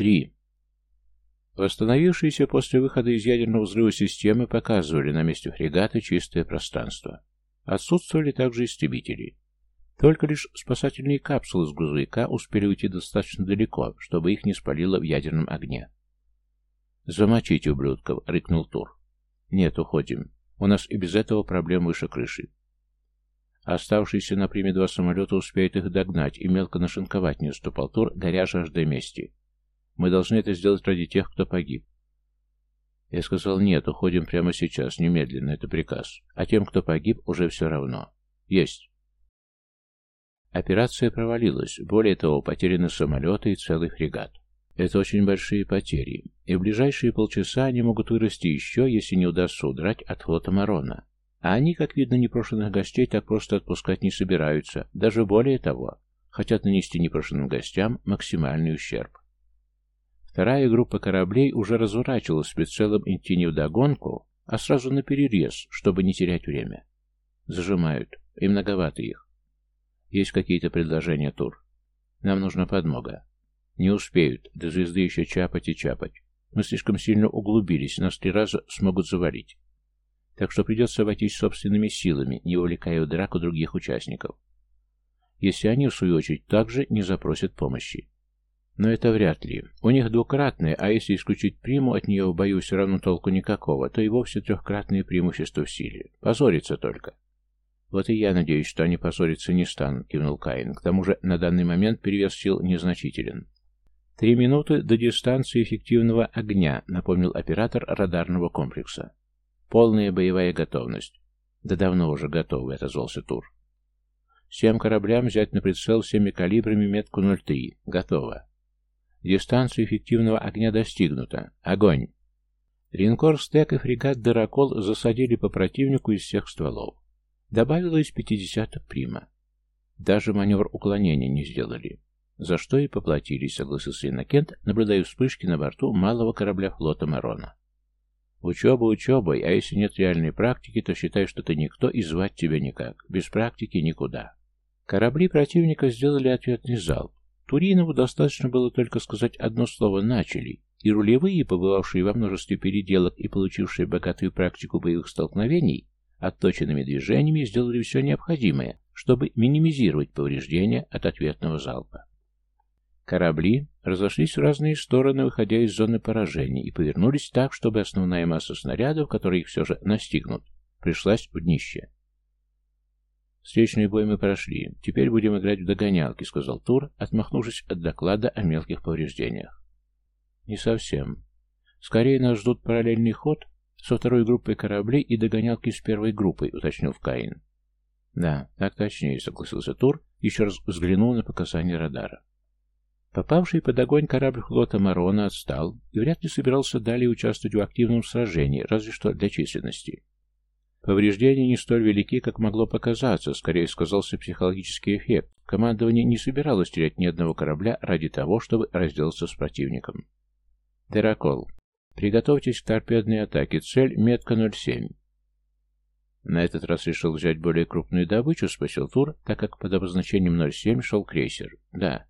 Три. Восстановившиеся после выхода из ядерного взрыва системы показывали на месте фрегата чистое пространство. Отсутствовали также истребители. Только лишь спасательные капсулы с грузовика успели уйти достаточно далеко, чтобы их не спалило в ядерном огне. «Замочите, ублюдков!» — рыкнул Тур. «Нет, уходим. У нас и без этого проблем выше крыши. Оставшиеся на приме два самолета успеют их догнать и мелко нашинковать, не уступал Тур, горя жаждой мести. Мы должны это сделать ради тех, кто погиб. Я сказал, нет, уходим прямо сейчас, немедленно, это приказ. А тем, кто погиб, уже все равно. Есть. Операция провалилась. Более того, потеряны самолеты и целый фрегат. Это очень большие потери, и в ближайшие полчаса они могут вырасти еще, если не удастся удрать от флота Марона. А они, как видно, непрошенных гостей так просто отпускать не собираются, даже более того, хотят нанести непрошенным гостям максимальный ущерб. Вторая группа кораблей уже разворачивалась с прицелом идти не вдогонку, а сразу на перерез, чтобы не терять время. Зажимают, и многовато их. Есть какие-то предложения, Тур? Нам нужна подмога. Не успеют, до звезды еще чапать и чапать. Мы слишком сильно углубились, нас три раза смогут завалить. Так что придется обойтись собственными силами, не увлекая в драку других участников. Если они, в свою очередь, также не запросят помощи. Но это вряд ли. У них двукратное, а если исключить приму, от нее в бою все равно толку никакого, то и вовсе трехкратное преимущество в силе. Позорится только. «Вот и я надеюсь, что они поссориться не станут», — кивнул Каин. «К тому же на данный момент перевес сил незначителен». «Три минуты до дистанции эффективного огня», — напомнил оператор радарного комплекса. «Полная боевая готовность». «Да давно уже готовы», — отозвался Тур. «Всем кораблям взять на прицел всеми калибрами метку 03. Готово». «Дистанция эффективного огня достигнута. Огонь!» Линкор «Стек» и фрегат «Дырокол» засадили по противнику из всех стволов. Добавилось 50 прима. Даже маневр уклонения не сделали. За что и поплатились, согласился Иннокент, наблюдая вспышки на борту малого корабля флота Марона. Учеба учебой, а если нет реальной практики, то считай, что ты никто и звать тебя никак. Без практики никуда. Корабли противника сделали ответный залп. Туринову достаточно было только сказать одно слово «начали», и рулевые, побывавшие во множестве переделок и получившие богатую практику боевых столкновений, отточенными движениями сделали все необходимое, чтобы минимизировать повреждения от ответного залпа. Корабли разошлись в разные стороны, выходя из зоны поражения, и повернулись так, чтобы основная масса снарядов, которые их все же настигнут, пришлась в днище. «Встречный бой мы прошли. Теперь будем играть в догонялки», — сказал Тур, отмахнувшись от доклада о мелких повреждениях. «Не совсем. Скорее нас ждут параллельный ход со второй группой кораблей и догонялки с первой группой», — уточнил Каин. «Да, так точнее», — согласился Тур, еще раз взглянул на показания радара. Попавший под огонь корабль флота Марона отстал и вряд ли собирался далее участвовать в активном сражении, разве что для численности. Повреждения не столь велики, как могло показаться, скорее сказался психологический эффект. Командование не собиралось терять ни одного корабля ради того, чтобы разделаться с противником. Терракол. Приготовьтесь к торпедной атаке. Цель метка 07. На этот раз решил взять более крупную добычу, спросил Тур, так как под обозначением 07 шел крейсер. Да.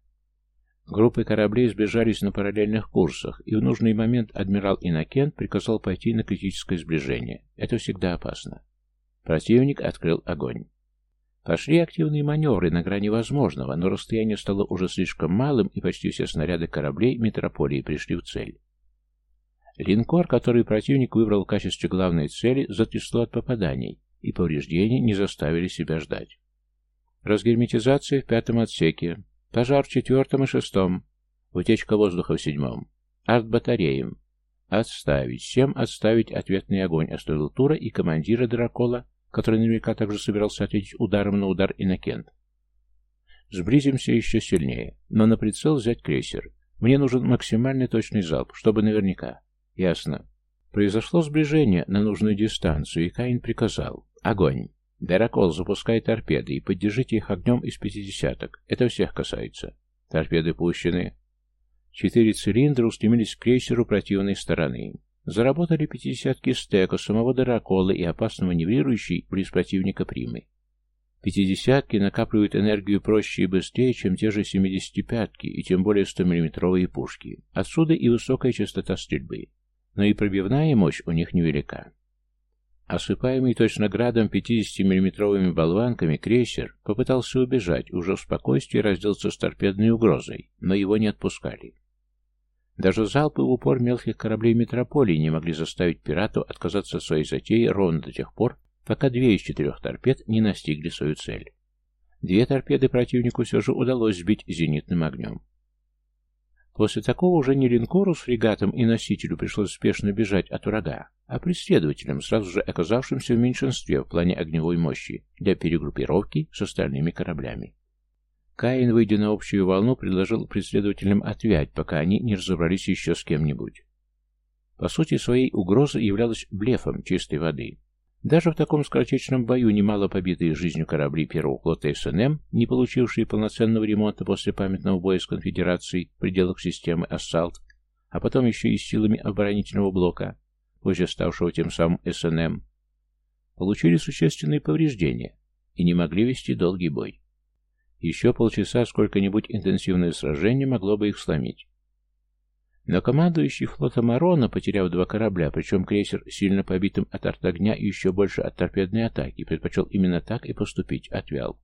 Группы кораблей сближались на параллельных курсах, и в нужный момент адмирал Иннокент приказал пойти на критическое сближение. Это всегда опасно. Противник открыл огонь. Пошли активные маневры на грани возможного, но расстояние стало уже слишком малым, и почти все снаряды кораблей метрополии пришли в цель. Линкор, который противник выбрал в качестве главной цели, затрясло от попаданий, и повреждения не заставили себя ждать. Разгерметизация в пятом отсеке, пожар в четвертом и шестом, утечка воздуха в седьмом, арт-батареям. Отставить, всем отставить ответный огонь, оставил Тура и командира Дракола, который наверняка также собирался ответить ударом на удар Иннокент. Сблизимся еще сильнее, но на прицел взять крейсер. Мне нужен максимально точный залп, чтобы наверняка. Ясно. Произошло сближение на нужную дистанцию, и Каин приказал. Огонь. Деракол, запускай торпеды и поддержите их огнем из пятидесяток. Это всех касается. Торпеды пущены. Четыре цилиндра устремились к крейсеру противной стороны. Заработали пятидесятки стека, самого Деракола и опасно маневрирующий близ противника Примы. Пятидесятки накапливают энергию проще и быстрее, чем те же семидесятипятки и тем более 100-миллиметровые пушки. Отсюда и высокая частота стрельбы. Но и пробивная мощь у них невелика. Осыпаемый точно градом 50-миллиметровыми болванками, крейсер попытался убежать, уже в спокойствии разделаться с торпедной угрозой, но его не отпускали. Даже залпы в упор мелких кораблей метрополии не могли заставить пирату отказаться от своей затеи ровно до тех пор, пока две из четырех торпед не настигли свою цель. Две торпеды противнику все же удалось сбить зенитным огнем. После такого уже не линкору с фрегатом и носителю пришлось спешно бежать от врага, а преследователям, сразу же оказавшимся в меньшинстве в плане огневой мощи, для перегруппировки с остальными кораблями. Каин, выйдя на общую волну, предложил преследователям отвять, пока они не разобрались еще с кем-нибудь. По сути, своей угрозой являлась блефом чистой воды. Даже в таком скоротечном бою немало побитые жизнью корабли первого флота СНМ, не получившие полноценного ремонта после памятного боя с конфедерацией в пределах системы «Ассалт», а потом еще и силами оборонительного блока, позже ставшего тем самым СНМ, получили существенные повреждения и не могли вести долгий бой. Еще полчаса сколько-нибудь интенсивное сражение могло бы их сломить. Но командующий флотом Арона, потеряв два корабля, причем крейсер сильно побитым от артогня и еще больше от торпедной атаки, предпочел именно так и поступить, отвял.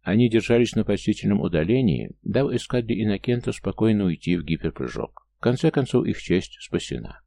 Они держались на почтительном удалении, дав эскадре Иннокента спокойно уйти в гиперпрыжок. В конце концов, их честь спасена.